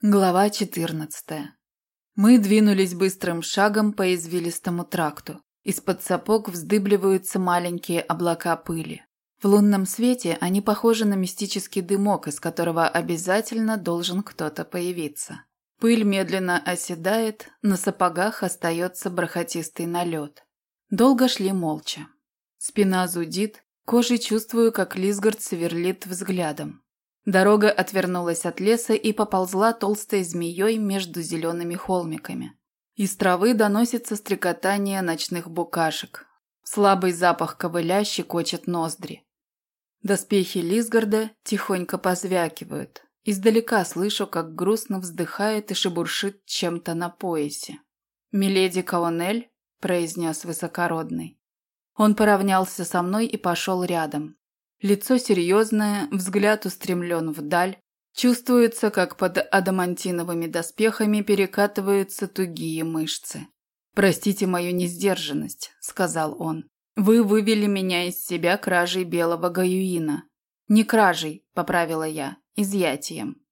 Глава 14. Мы двинулись быстрым шагом по извилистому тракту. Из-под сапог вздыбливаются маленькие облака пыли. В лунном свете они похожи на мистический дымок, из которого обязательно должен кто-то появиться. Пыль медленно оседает, на сапогах остается бархатистый налет. Долго шли молча. Спина зудит, кожей чувствую, как Лисгард сверлит взглядом. Дорога отвернулась от леса и поползла толстой змеей между зелеными холмиками. Из травы доносится стрекотание ночных букашек. Слабый запах ковыля щекочет ноздри. Доспехи Лисгарда тихонько позвякивают. Издалека слышу, как грустно вздыхает и шебуршит чем-то на поясе. «Миледи Каонель», – произнес высокородный. Он поравнялся со мной и пошел рядом, Лицо серьезное, взгляд устремлен вдаль. Чувствуется, как под адамантиновыми доспехами перекатываются тугие мышцы. «Простите мою несдержанность», – сказал он. «Вы вывели меня из себя кражей белого гаюина». «Не кражей», – поправила я, – «изъятием».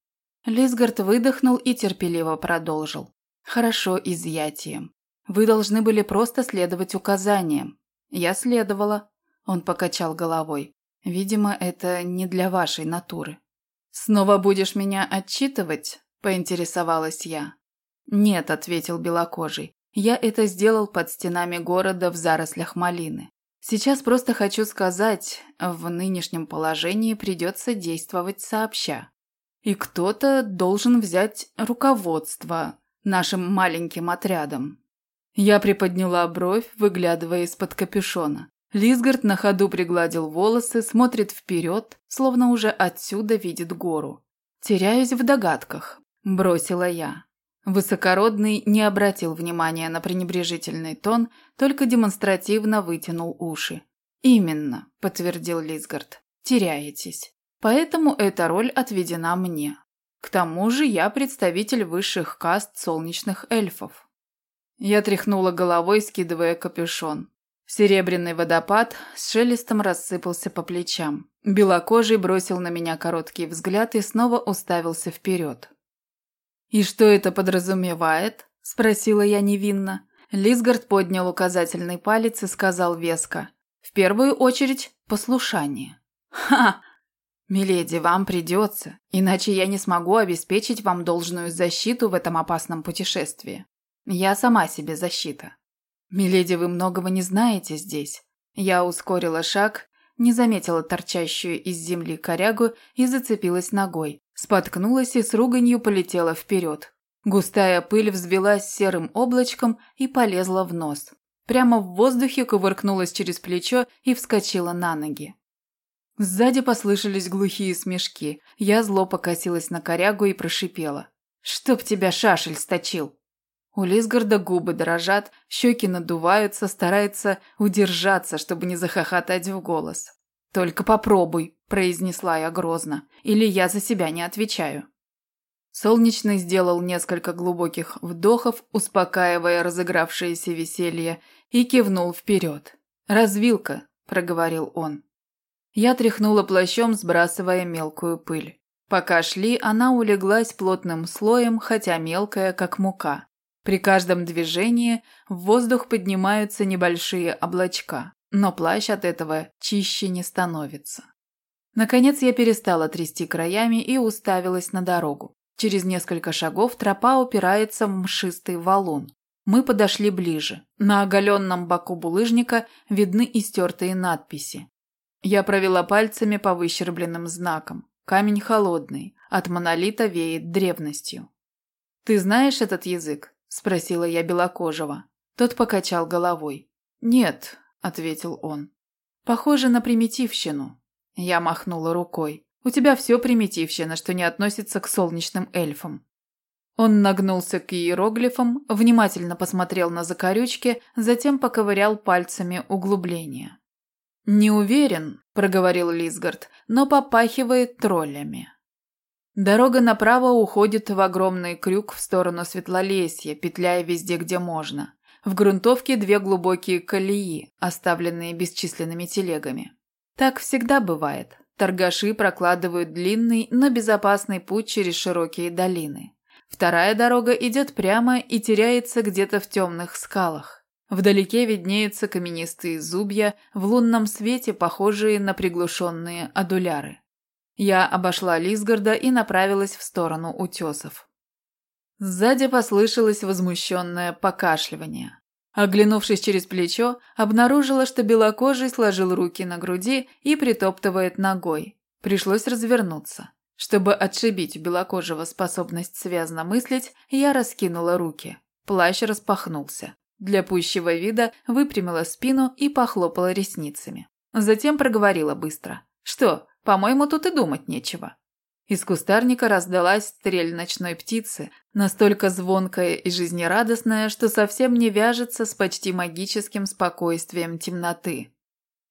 Лисгард выдохнул и терпеливо продолжил. «Хорошо, изъятием. Вы должны были просто следовать указаниям». «Я следовала», – он покачал головой. Видимо, это не для вашей натуры. Снова будешь меня отчитывать? поинтересовалась я. Нет, ответил белокожий. Я это сделал под стенами города в зарослях малины. Сейчас просто хочу сказать, в нынешнем положении придется действовать сообща. И кто-то должен взять руководство нашим маленьким отрядом. Я приподняла бровь, выглядывая из-под капюшона. Лисгард на ходу пригладил волосы, смотрит вперед, словно уже отсюда видит гору. «Теряюсь в догадках», – бросила я. Высокородный не обратил внимания на пренебрежительный тон, только демонстративно вытянул уши. «Именно», – подтвердил Лисгард, – «теряетесь. Поэтому эта роль отведена мне. К тому же я представитель высших каст солнечных эльфов». Я тряхнула головой, скидывая капюшон. Серебряный водопад с шелестом рассыпался по плечам. Белокожий бросил на меня короткий взгляд и снова уставился вперед. «И что это подразумевает?» – спросила я невинно. Лисгард поднял указательный палец и сказал веско. «В первую очередь, послушание». «Ха! Миледи, вам придется, иначе я не смогу обеспечить вам должную защиту в этом опасном путешествии. Я сама себе защита. «Миледи, вы многого не знаете здесь». Я ускорила шаг, не заметила торчащую из земли корягу и зацепилась ногой. Споткнулась и с руганью полетела вперед. Густая пыль взвелась серым облачком и полезла в нос. Прямо в воздухе кувыркнулась через плечо и вскочила на ноги. Сзади послышались глухие смешки. Я зло покосилась на корягу и прошипела. «Чтоб тебя шашель сточил!» У Лисгарда губы дрожат, щеки надуваются, старается удержаться, чтобы не захохотать в голос. «Только попробуй», – произнесла я грозно, – «или я за себя не отвечаю». Солнечный сделал несколько глубоких вдохов, успокаивая разыгравшееся веселье, и кивнул вперед. «Развилка», – проговорил он. Я тряхнула плащом, сбрасывая мелкую пыль. Пока шли, она улеглась плотным слоем, хотя мелкая, как мука. При каждом движении в воздух поднимаются небольшие облачка, но плащ от этого чище не становится. Наконец я перестала трясти краями и уставилась на дорогу. Через несколько шагов тропа упирается в мшистый валун. Мы подошли ближе. На оголенном боку булыжника видны истертые надписи. Я провела пальцами по выщербленным знакам. Камень холодный, от монолита веет древностью. «Ты знаешь этот язык?» – спросила я Белокожего. Тот покачал головой. «Нет», – ответил он. «Похоже на примитивщину». Я махнула рукой. «У тебя все примитивщина, что не относится к солнечным эльфам». Он нагнулся к иероглифам, внимательно посмотрел на закорючки, затем поковырял пальцами углубления. «Не уверен», – проговорил Лисгард, – «но попахивает троллями». Дорога направо уходит в огромный крюк в сторону Светлолесья, петляя везде, где можно. В грунтовке две глубокие колеи, оставленные бесчисленными телегами. Так всегда бывает. Торгаши прокладывают длинный, но безопасный путь через широкие долины. Вторая дорога идет прямо и теряется где-то в темных скалах. Вдалеке виднеются каменистые зубья, в лунном свете похожие на приглушенные адуляры. Я обошла Лисгарда и направилась в сторону утесов. Сзади послышалось возмущенное покашливание. Оглянувшись через плечо, обнаружила, что белокожий сложил руки на груди и притоптывает ногой. Пришлось развернуться. Чтобы отшибить белокожего способность связно мыслить, я раскинула руки. Плащ распахнулся. Для пущего вида выпрямила спину и похлопала ресницами. Затем проговорила быстро. «Что, по-моему, тут и думать нечего». Из кустарника раздалась стрель ночной птицы, настолько звонкая и жизнерадостная, что совсем не вяжется с почти магическим спокойствием темноты.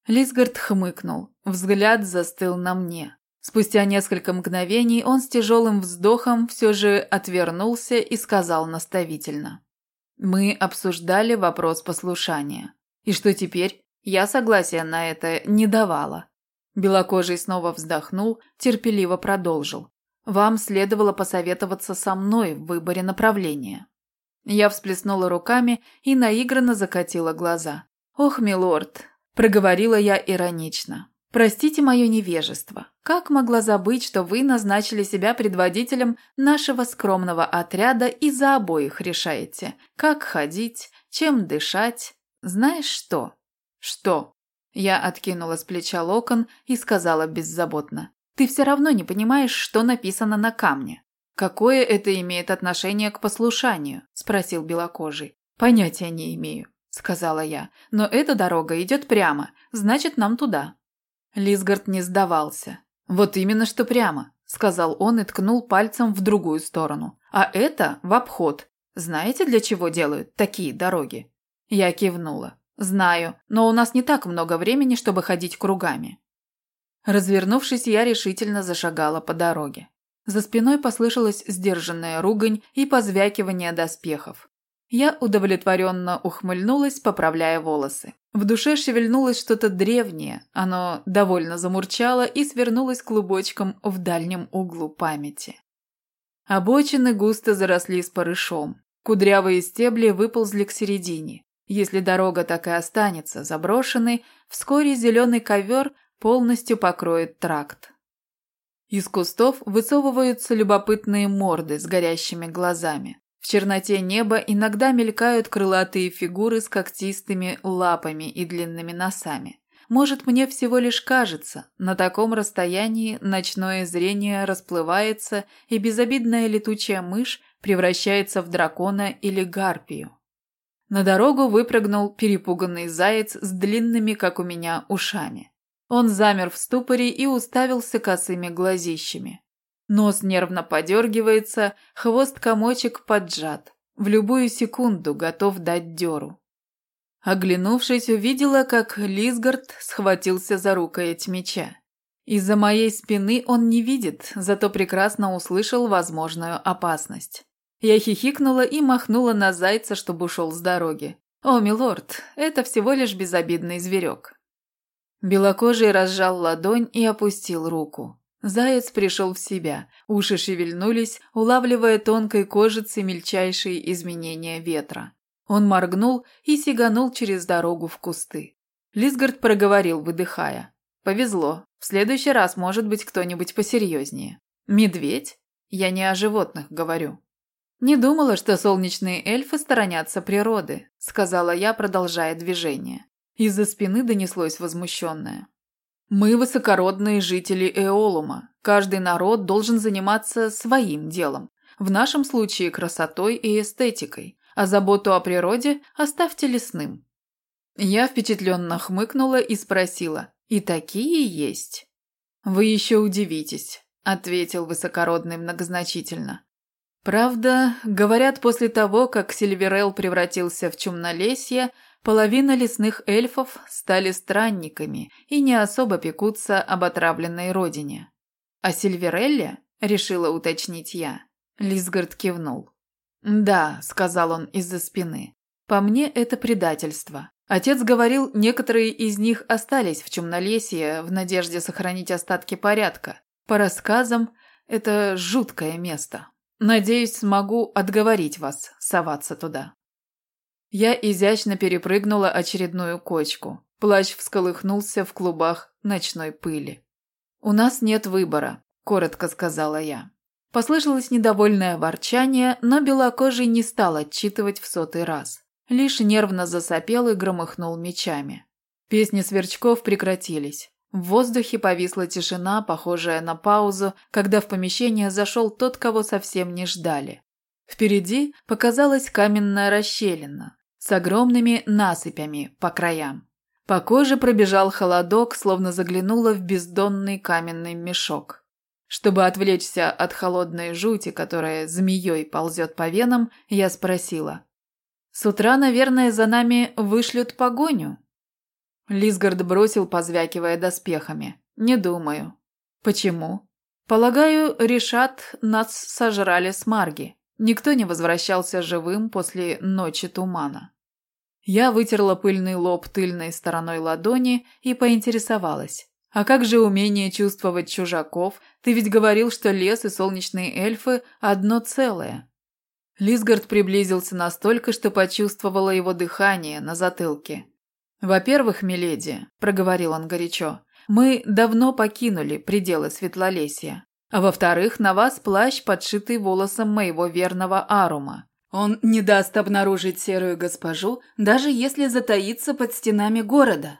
Лисгард хмыкнул, взгляд застыл на мне. Спустя несколько мгновений он с тяжелым вздохом все же отвернулся и сказал наставительно. «Мы обсуждали вопрос послушания. И что теперь? Я согласия на это не давала. Белокожий снова вздохнул, терпеливо продолжил. «Вам следовало посоветоваться со мной в выборе направления». Я всплеснула руками и наигранно закатила глаза. «Ох, милорд!» – проговорила я иронично. «Простите мое невежество. Как могла забыть, что вы назначили себя предводителем нашего скромного отряда и за обоих решаете, как ходить, чем дышать? Знаешь что?» «Что?» Я откинула с плеча локон и сказала беззаботно. «Ты все равно не понимаешь, что написано на камне». «Какое это имеет отношение к послушанию?» – спросил белокожий. «Понятия не имею», – сказала я. «Но эта дорога идет прямо, значит, нам туда». Лисгард не сдавался. «Вот именно что прямо», – сказал он и ткнул пальцем в другую сторону. «А это в обход. Знаете, для чего делают такие дороги?» Я кивнула. «Знаю, но у нас не так много времени, чтобы ходить кругами». Развернувшись, я решительно зашагала по дороге. За спиной послышалась сдержанная ругань и позвякивание доспехов. Я удовлетворенно ухмыльнулась, поправляя волосы. В душе шевельнулось что-то древнее, оно довольно замурчало и свернулось клубочком в дальнем углу памяти. Обочины густо заросли спорышом. Кудрявые стебли выползли к середине. Если дорога так и останется заброшенной, вскоре зеленый ковер полностью покроет тракт. Из кустов высовываются любопытные морды с горящими глазами. В черноте неба иногда мелькают крылатые фигуры с когтистыми лапами и длинными носами. Может, мне всего лишь кажется, на таком расстоянии ночное зрение расплывается, и безобидная летучая мышь превращается в дракона или гарпию. На дорогу выпрыгнул перепуганный заяц с длинными, как у меня, ушами. Он замер в ступоре и уставился косыми глазищами. Нос нервно подергивается, хвост-комочек поджат. В любую секунду готов дать дёру. Оглянувшись, увидела, как Лисгард схватился за рукоять меча. Из-за моей спины он не видит, зато прекрасно услышал возможную опасность. Я хихикнула и махнула на зайца, чтобы ушел с дороги. «О, милорд, это всего лишь безобидный зверек». Белокожий разжал ладонь и опустил руку. Заяц пришел в себя, уши шевельнулись, улавливая тонкой кожицей мельчайшие изменения ветра. Он моргнул и сиганул через дорогу в кусты. Лисгард проговорил, выдыхая. «Повезло. В следующий раз может быть кто-нибудь посерьезнее». «Медведь? Я не о животных говорю». «Не думала, что солнечные эльфы сторонятся природы», – сказала я, продолжая движение. Из-за спины донеслось возмущенное. «Мы высокородные жители Эолума. Каждый народ должен заниматься своим делом. В нашем случае красотой и эстетикой, а заботу о природе оставьте лесным». Я впечатленно хмыкнула и спросила, «И такие есть?» «Вы еще удивитесь», – ответил высокородный многозначительно. Правда, говорят, после того, как Сильверел превратился в чумнолесье, половина лесных эльфов стали странниками и не особо пекутся об отравленной родине. «А Сильверелле?» – решила уточнить я. Лисгард кивнул. «Да», – сказал он из-за спины. «По мне это предательство. Отец говорил, некоторые из них остались в Чумнолесье в надежде сохранить остатки порядка. По рассказам, это жуткое место». Надеюсь, смогу отговорить вас соваться туда». Я изящно перепрыгнула очередную кочку. Плащ всколыхнулся в клубах ночной пыли. «У нас нет выбора», – коротко сказала я. Послышалось недовольное ворчание, но белокожий не стал отчитывать в сотый раз. Лишь нервно засопел и громыхнул мечами. Песни сверчков прекратились. В воздухе повисла тишина, похожая на паузу, когда в помещение зашел тот, кого совсем не ждали. Впереди показалась каменная расщелина с огромными насыпями по краям. По коже пробежал холодок, словно заглянула в бездонный каменный мешок. Чтобы отвлечься от холодной жути, которая змеей ползет по венам, я спросила. «С утра, наверное, за нами вышлют погоню?» Лисгард бросил, позвякивая доспехами. «Не думаю». «Почему?» «Полагаю, решат, нас сожрали смарги. Никто не возвращался живым после ночи тумана». Я вытерла пыльный лоб тыльной стороной ладони и поинтересовалась. А как же умение чувствовать чужаков? Ты ведь говорил, что лес и солнечные эльфы – одно целое. Лисгард приблизился настолько, что почувствовала его дыхание на затылке. «Во-первых, миледи», – проговорил он горячо, – «мы давно покинули пределы Светлолесья. А во-вторых, на вас плащ, подшитый волосом моего верного Арума. Он не даст обнаружить серую госпожу, даже если затаится под стенами города.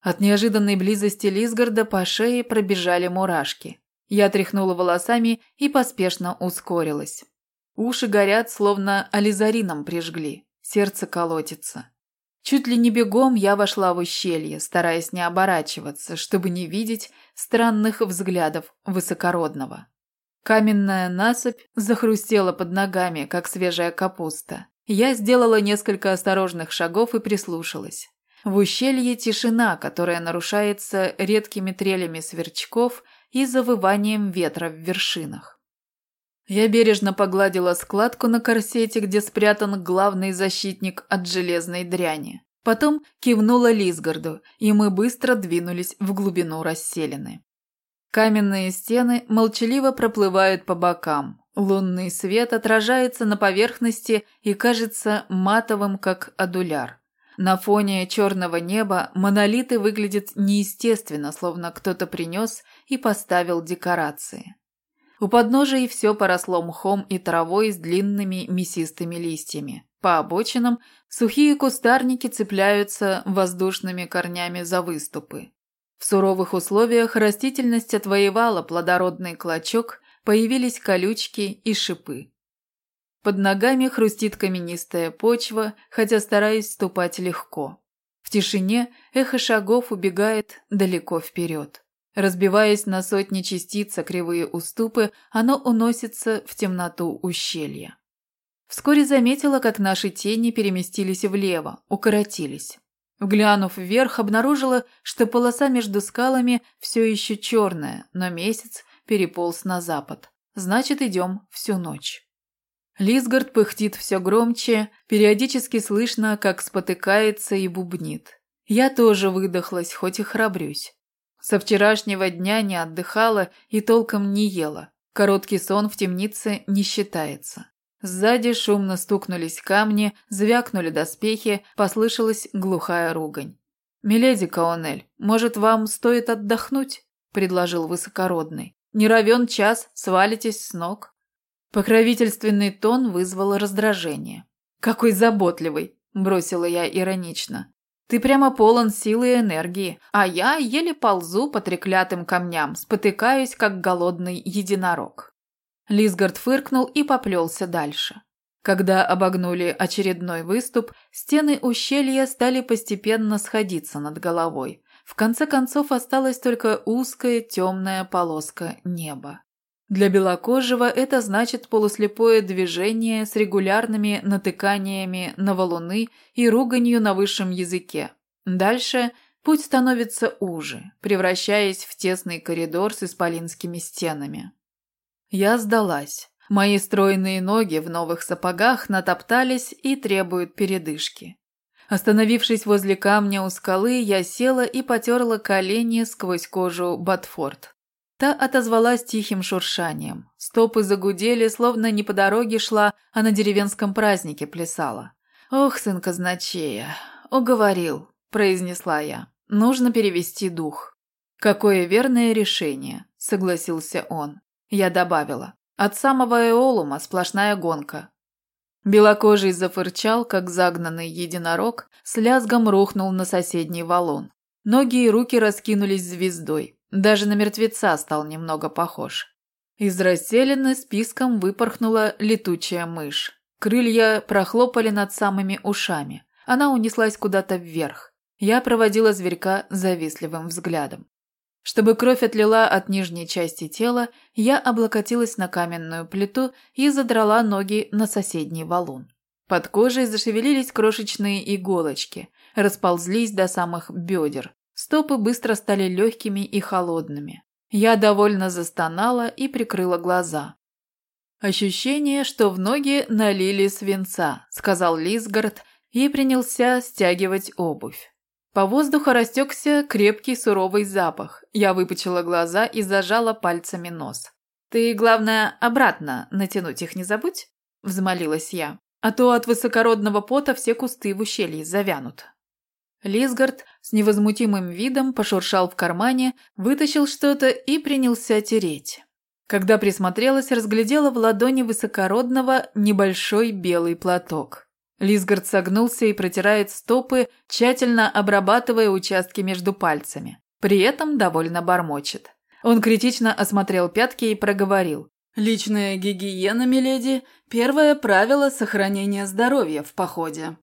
От неожиданной близости Лисгарда по шее пробежали мурашки. Я тряхнула волосами и поспешно ускорилась. Уши горят, словно ализарином прижгли. Сердце колотится. Чуть ли не бегом я вошла в ущелье, стараясь не оборачиваться, чтобы не видеть странных взглядов высокородного. Каменная насыпь захрустела под ногами, как свежая капуста. Я сделала несколько осторожных шагов и прислушалась. В ущелье тишина, которая нарушается редкими трелями сверчков и завыванием ветра в вершинах. Я бережно погладила складку на корсете, где спрятан главный защитник от железной дряни. Потом кивнула Лисгарду, и мы быстро двинулись в глубину расселены. Каменные стены молчаливо проплывают по бокам. Лунный свет отражается на поверхности и кажется матовым, как адуляр. На фоне черного неба монолиты выглядят неестественно, словно кто-то принес и поставил декорации. У подножия все поросло мхом и травой с длинными мясистыми листьями. По обочинам сухие кустарники цепляются воздушными корнями за выступы. В суровых условиях растительность отвоевала плодородный клочок, появились колючки и шипы. Под ногами хрустит каменистая почва, хотя стараюсь ступать легко. В тишине эхо шагов убегает далеко вперед. Разбиваясь на сотни частиц кривые уступы, оно уносится в темноту ущелья. Вскоре заметила, как наши тени переместились влево, укоротились. Глянув вверх, обнаружила, что полоса между скалами все еще черная, но месяц переполз на запад. Значит, идем всю ночь. Лисгард пыхтит все громче, периодически слышно, как спотыкается и бубнит. Я тоже выдохлась, хоть и храбрюсь. Со вчерашнего дня не отдыхала и толком не ела. Короткий сон в темнице не считается. Сзади шумно стукнулись камни, звякнули доспехи, послышалась глухая ругань. «Миледи Каонель, может, вам стоит отдохнуть?» – предложил высокородный. «Не равен час, свалитесь с ног». Покровительственный тон вызвал раздражение. «Какой заботливый!» – бросила я иронично. «Ты прямо полон силы и энергии, а я еле ползу по треклятым камням, спотыкаюсь, как голодный единорог». Лисгард фыркнул и поплелся дальше. Когда обогнули очередной выступ, стены ущелья стали постепенно сходиться над головой. В конце концов осталась только узкая темная полоска неба. Для белокожего это значит полуслепое движение с регулярными натыканиями на валуны и руганью на высшем языке. Дальше путь становится уже, превращаясь в тесный коридор с исполинскими стенами. Я сдалась. Мои стройные ноги в новых сапогах натоптались и требуют передышки. Остановившись возле камня у скалы, я села и потерла колени сквозь кожу Батфорд. Та отозвалась тихим шуршанием. Стопы загудели, словно не по дороге шла, а на деревенском празднике плясала. «Ох, сын казначея, уговорил», – произнесла я. «Нужно перевести дух». «Какое верное решение», – согласился он. Я добавила. «От самого Эолума сплошная гонка». Белокожий зафырчал, как загнанный единорог, с лязгом рухнул на соседний валун. Ноги и руки раскинулись звездой. Даже на мертвеца стал немного похож. Из расселены списком выпорхнула летучая мышь. Крылья прохлопали над самыми ушами. Она унеслась куда-то вверх. Я проводила зверька завистливым взглядом. Чтобы кровь отлила от нижней части тела, я облокотилась на каменную плиту и задрала ноги на соседний валун. Под кожей зашевелились крошечные иголочки, расползлись до самых бедер. Стопы быстро стали легкими и холодными. Я довольно застонала и прикрыла глаза. «Ощущение, что в ноги налили свинца», – сказал Лисгард и принялся стягивать обувь. По воздуху растекся крепкий суровый запах. Я выпучила глаза и зажала пальцами нос. «Ты, главное, обратно натянуть их не забудь», – взмолилась я. «А то от высокородного пота все кусты в ущелье завянут». Лисгард с невозмутимым видом пошуршал в кармане, вытащил что-то и принялся тереть. Когда присмотрелась, разглядела в ладони высокородного небольшой белый платок. Лисгард согнулся и протирает стопы, тщательно обрабатывая участки между пальцами. При этом довольно бормочет. Он критично осмотрел пятки и проговорил. «Личная гигиена, миледи, первое правило сохранения здоровья в походе».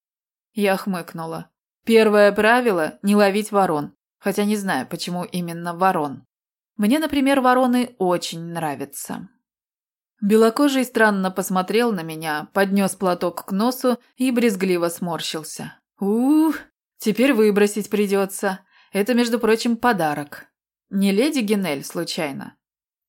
Я хмыкнула. Первое правило – не ловить ворон. Хотя не знаю, почему именно ворон. Мне, например, вороны очень нравятся. Белокожий странно посмотрел на меня, поднес платок к носу и брезгливо сморщился. Ух, теперь выбросить придется. Это, между прочим, подарок. Не леди Генель, случайно?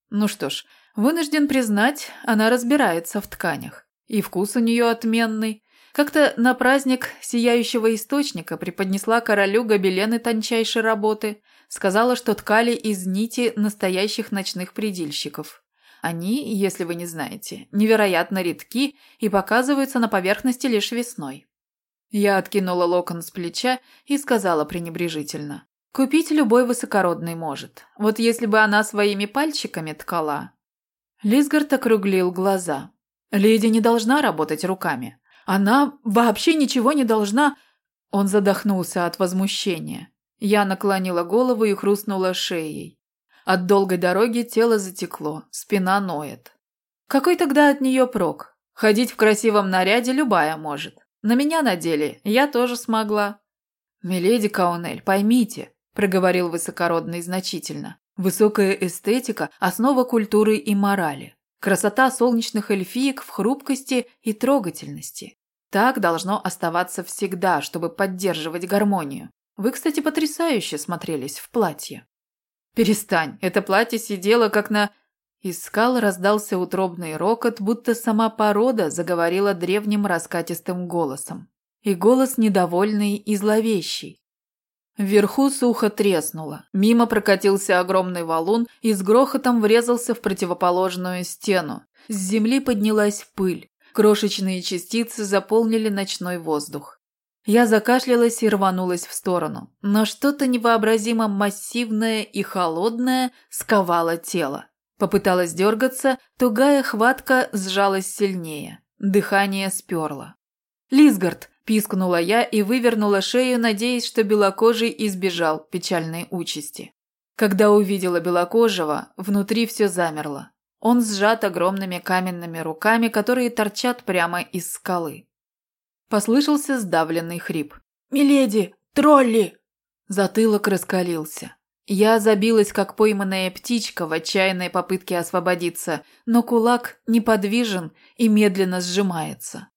Ну что ж, вынужден признать, она разбирается в тканях. И вкус у нее отменный, как-то на праздник Сияющего Источника преподнесла королю гобелены тончайшей работы, сказала, что ткали из нити настоящих ночных предильщиков. Они, если вы не знаете, невероятно редки и показываются на поверхности лишь весной. Я откинула локон с плеча и сказала пренебрежительно. Купить любой высокородный может. Вот если бы она своими пальчиками ткала. Лисгард округлил глаза. Леди не должна работать руками. Она вообще ничего не должна...» Он задохнулся от возмущения. Я наклонила голову и хрустнула шеей. От долгой дороги тело затекло, спина ноет. Какой тогда от нее прок? Ходить в красивом наряде любая может. На меня надели, я тоже смогла. «Миледи Каунель, поймите», – проговорил высокородный значительно. «Высокая эстетика – основа культуры и морали. Красота солнечных эльфиек в хрупкости и трогательности. Так должно оставаться всегда, чтобы поддерживать гармонию. Вы, кстати, потрясающе смотрелись в платье. Перестань, это платье сидело как на... Из скал раздался утробный рокот, будто сама порода заговорила древним раскатистым голосом. И голос недовольный и зловещий. Вверху сухо треснуло. Мимо прокатился огромный валун и с грохотом врезался в противоположную стену. С земли поднялась пыль. Крошечные частицы заполнили ночной воздух. Я закашлялась и рванулась в сторону, но что-то невообразимо массивное и холодное сковало тело. Попыталась дергаться, тугая хватка сжалась сильнее. Дыхание сперло. «Лисгард!» Пискнула я и вывернула шею, надеясь, что белокожий избежал печальной участи. Когда увидела белокожего, внутри все замерло. Он сжат огромными каменными руками, которые торчат прямо из скалы. Послышался сдавленный хрип. «Миледи! Тролли!» Затылок раскалился. Я забилась, как пойманная птичка в отчаянной попытке освободиться, но кулак неподвижен и медленно сжимается.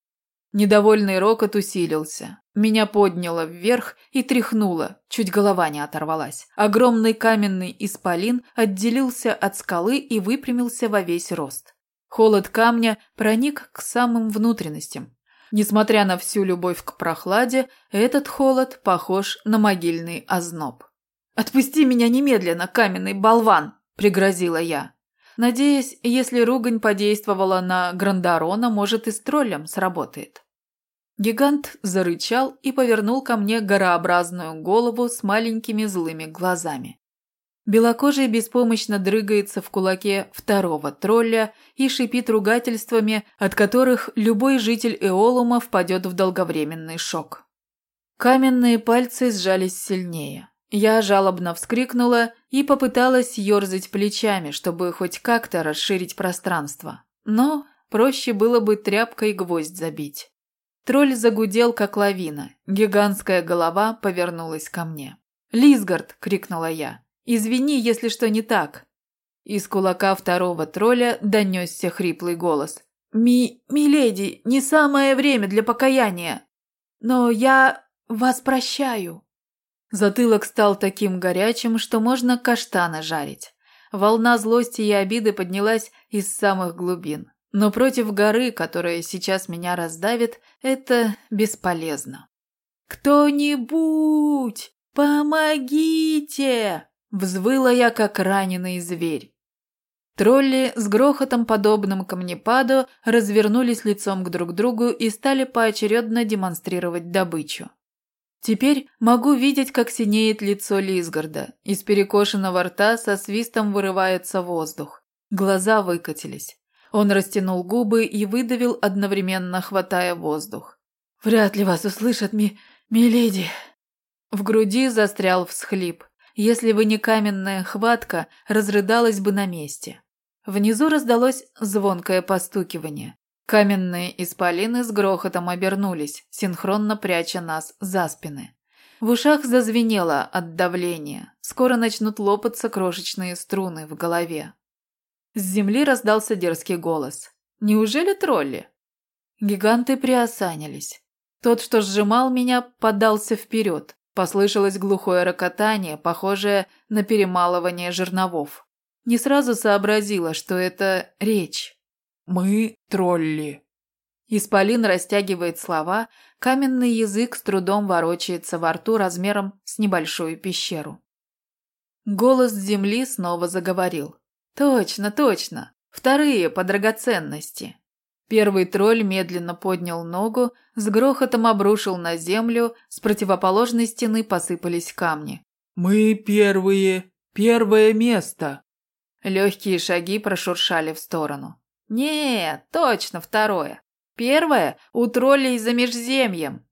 Недовольный рокот усилился. Меня подняло вверх и тряхнуло, чуть голова не оторвалась. Огромный каменный исполин отделился от скалы и выпрямился во весь рост. Холод камня проник к самым внутренностям. Несмотря на всю любовь к прохладе, этот холод похож на могильный озноб. «Отпусти меня немедленно, каменный болван!» – пригрозила я. Надеюсь, если ругань подействовала на Грандарона, может и с троллем сработает. Гигант зарычал и повернул ко мне горообразную голову с маленькими злыми глазами. Белокожий беспомощно дрыгается в кулаке второго тролля и шипит ругательствами, от которых любой житель Эолума впадет в долговременный шок. Каменные пальцы сжались сильнее. Я жалобно вскрикнула и попыталась ерзать плечами, чтобы хоть как-то расширить пространство. Но проще было бы тряпкой гвоздь забить. Тролль загудел, как лавина. Гигантская голова повернулась ко мне. «Лисгард!» – крикнула я. «Извини, если что не так». Из кулака второго тролля донесся хриплый голос. «Ми... Миледи, не самое время для покаяния. Но я вас прощаю». Затылок стал таким горячим, что можно каштаны жарить. Волна злости и обиды поднялась из самых глубин. Но против горы, которая сейчас меня раздавит, это бесполезно. «Кто-нибудь! Помогите!» Взвыла я, как раненый зверь. Тролли с грохотом, подобным камнепаду, развернулись лицом к друг другу и стали поочередно демонстрировать добычу. Теперь могу видеть, как синеет лицо Лисгарда. Из перекошенного рта со свистом вырывается воздух. Глаза выкатились. Он растянул губы и выдавил, одновременно хватая воздух. «Вряд ли вас услышат, ми... миледи!» В груди застрял всхлип. Если бы не каменная хватка, разрыдалась бы на месте. Внизу раздалось звонкое постукивание. Каменные исполины с грохотом обернулись, синхронно пряча нас за спины. В ушах зазвенело от давления. Скоро начнут лопаться крошечные струны в голове. С земли раздался дерзкий голос. «Неужели тролли?» Гиганты приосанились. Тот, что сжимал меня, подался вперед. Послышалось глухое рокотание, похожее на перемалывание жерновов. Не сразу сообразила, что это речь. «Мы тролли». Исполин растягивает слова, каменный язык с трудом ворочается во рту размером с небольшую пещеру. Голос земли снова заговорил. Точно, точно. Вторые по драгоценности. Первый тролль медленно поднял ногу, с грохотом обрушил на землю, с противоположной стены посыпались камни. «Мы первые! Первое место!» Легкие шаги прошуршали в сторону. «Нет, точно второе. Первое у троллей за межземьем».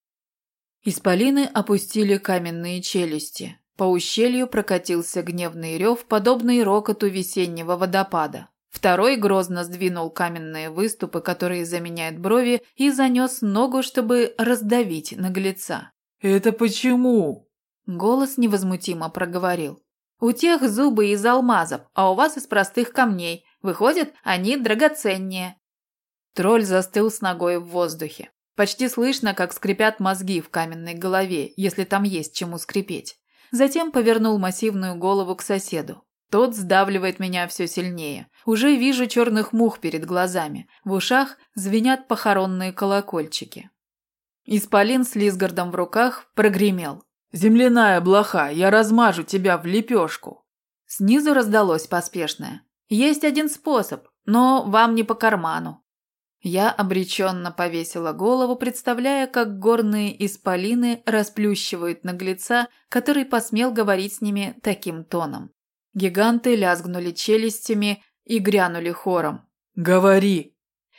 Исполины опустили каменные челюсти. По ущелью прокатился гневный рев, подобный рокоту весеннего водопада. Второй грозно сдвинул каменные выступы, которые заменяют брови, и занес ногу, чтобы раздавить наглеца. «Это почему?» Голос невозмутимо проговорил. «У тех зубы из алмазов, а у вас из простых камней. Выходит, они драгоценнее». Тролль застыл с ногой в воздухе. Почти слышно, как скрипят мозги в каменной голове, если там есть чему скрипеть. Затем повернул массивную голову к соседу. Тот сдавливает меня все сильнее. Уже вижу черных мух перед глазами. В ушах звенят похоронные колокольчики. Исполин с Лисгардом в руках прогремел. «Земляная блоха, я размажу тебя в лепешку!» Снизу раздалось поспешное. «Есть один способ, но вам не по карману. Я обреченно повесила голову, представляя, как горные исполины расплющивают наглеца, который посмел говорить с ними таким тоном. Гиганты лязгнули челюстями и грянули хором. «Говори!»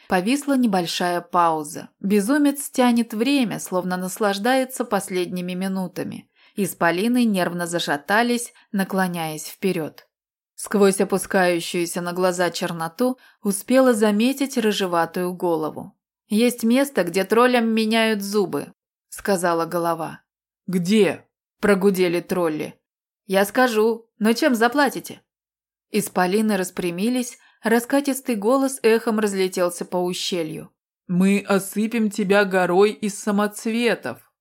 Повисла небольшая пауза. Безумец тянет время, словно наслаждается последними минутами. Исполины нервно зашатались, наклоняясь вперед. Сквозь опускающуюся на глаза черноту успела заметить рыжеватую голову. «Есть место, где троллям меняют зубы», — сказала голова. «Где?» – прогудели тролли. «Я скажу, но чем заплатите?» Исполины распрямились, раскатистый голос эхом разлетелся по ущелью. «Мы осыпем тебя горой из самоцветов!»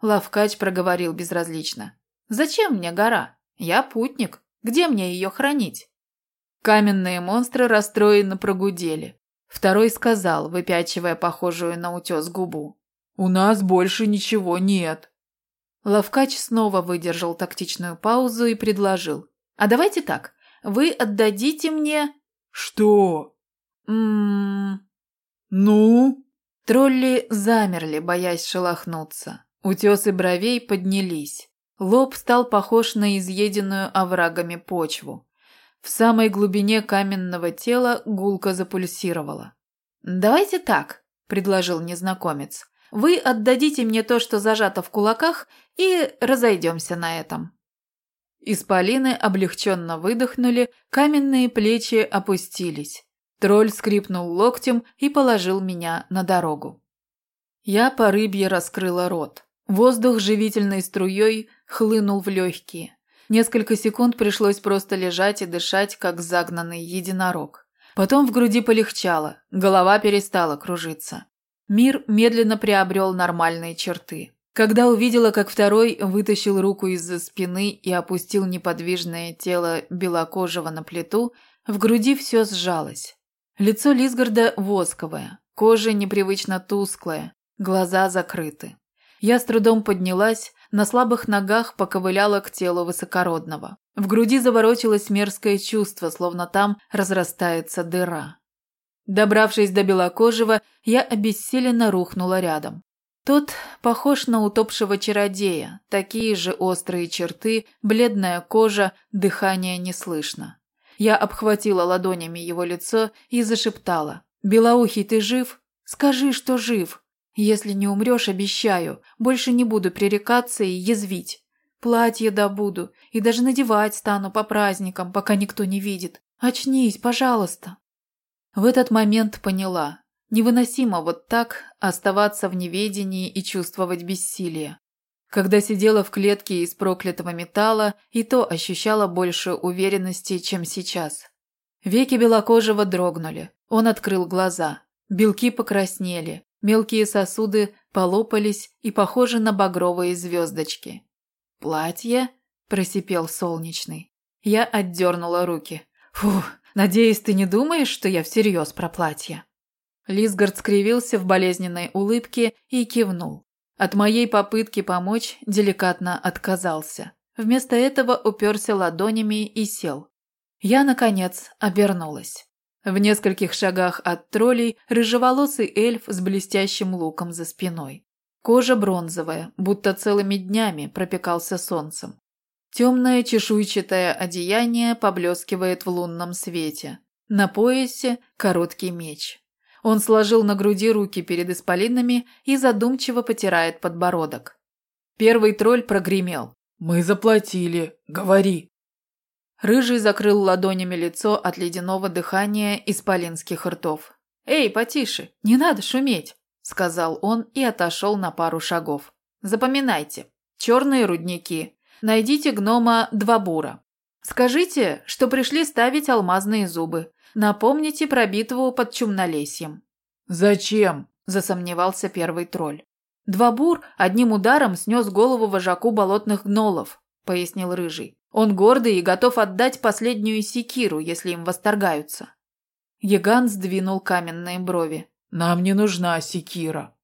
Лавкач проговорил безразлично. «Зачем мне гора? Я путник, где мне ее хранить? Каменные монстры расстроенно прогудели. Второй сказал, выпячивая похожую на утес губу. «У нас больше ничего нет». Лавкач снова выдержал тактичную паузу и предложил. «А давайте так. вы отдадите мне...» «Что?» «Ммм...» «Ну?» Тролли замерли, боясь шелохнуться. Утесы бровей поднялись. Лоб стал похож на изъеденную оврагами почву. В самой глубине каменного тела гулко запульсировала. «Давайте так», – предложил незнакомец. «Вы отдадите мне то, что зажато в кулаках, и разойдемся на этом». Исполины облегченно выдохнули, каменные плечи опустились. Тролль скрипнул локтем и положил меня на дорогу. Я по рыбье раскрыла рот. Воздух живительной струей хлынул в легкие. Несколько секунд пришлось просто лежать и дышать, как загнанный единорог. Потом в груди полегчало, голова перестала кружиться. Мир медленно приобрел нормальные черты. Когда увидела, как второй вытащил руку из-за спины и опустил неподвижное тело белокожего на плиту, в груди все сжалось. Лицо Лисгарда восковое, кожа непривычно тусклая, глаза закрыты. Я с трудом поднялась, на слабых ногах поковыляла к телу высокородного. В груди заворочилось мерзкое чувство, словно там разрастается дыра. Добравшись до белокожего, я обессиленно рухнула рядом. Тот похож на утопшего чародея, такие же острые черты, бледная кожа, дыхание не слышно. Я обхватила ладонями его лицо и зашептала. «Белоухий, ты жив? Скажи, что жив!» Если не умрешь, обещаю, больше не буду пререкаться и язвить. Платье добуду и даже надевать стану по праздникам, пока никто не видит. Очнись, пожалуйста. В этот момент поняла. Невыносимо вот так оставаться в неведении и чувствовать бессилие. Когда сидела в клетке из проклятого металла, и то ощущала больше уверенности, чем сейчас. Веки белокожего дрогнули. Он открыл глаза. Белки покраснели. Мелкие сосуды полопались и похожи на багровые звездочки. «Платье?» – просипел солнечный. Я отдернула руки. «Фу, надеюсь, ты не думаешь, что я всерьез про платье?» Лисгард скривился в болезненной улыбке и кивнул. От моей попытки помочь деликатно отказался. Вместо этого уперся ладонями и сел. Я, наконец, обернулась. В нескольких шагах от троллей рыжеволосый эльф с блестящим луком за спиной. Кожа бронзовая, будто целыми днями пропекался солнцем. Темное чешуйчатое одеяние поблескивает в лунном свете. На поясе короткий меч. Он сложил на груди руки перед исполинами и задумчиво потирает подбородок. Первый тролль прогремел. «Мы заплатили. Говори». Рыжий закрыл ладонями лицо от ледяного дыхания исполинских ртов. «Эй, потише, не надо шуметь», – сказал он и отошел на пару шагов. «Запоминайте. Черные рудники. Найдите гнома Двабура. Скажите, что пришли ставить алмазные зубы. Напомните про битву под Чумнолесьем». «Зачем?» – засомневался первый тролль. «Двабур одним ударом снес голову вожаку болотных гнолов», – пояснил Рыжий. Он гордый и готов отдать последнюю секиру, если им восторгаются. Яган сдвинул каменные брови. «Нам не нужна секира».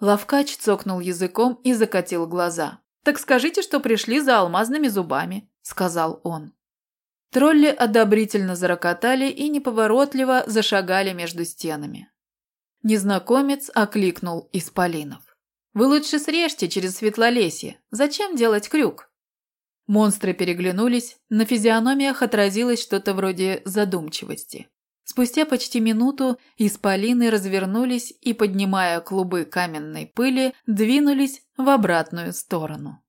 Лавкач цокнул языком и закатил глаза. «Так скажите, что пришли за алмазными зубами», — сказал он. Тролли одобрительно зарокотали и неповоротливо зашагали между стенами. Незнакомец окликнул исполинов. «Вы лучше срежьте через светлолесье. Зачем делать крюк?» Монстры переглянулись, на физиономиях отразилось что-то вроде задумчивости. Спустя почти минуту исполины развернулись и, поднимая клубы каменной пыли, двинулись в обратную сторону.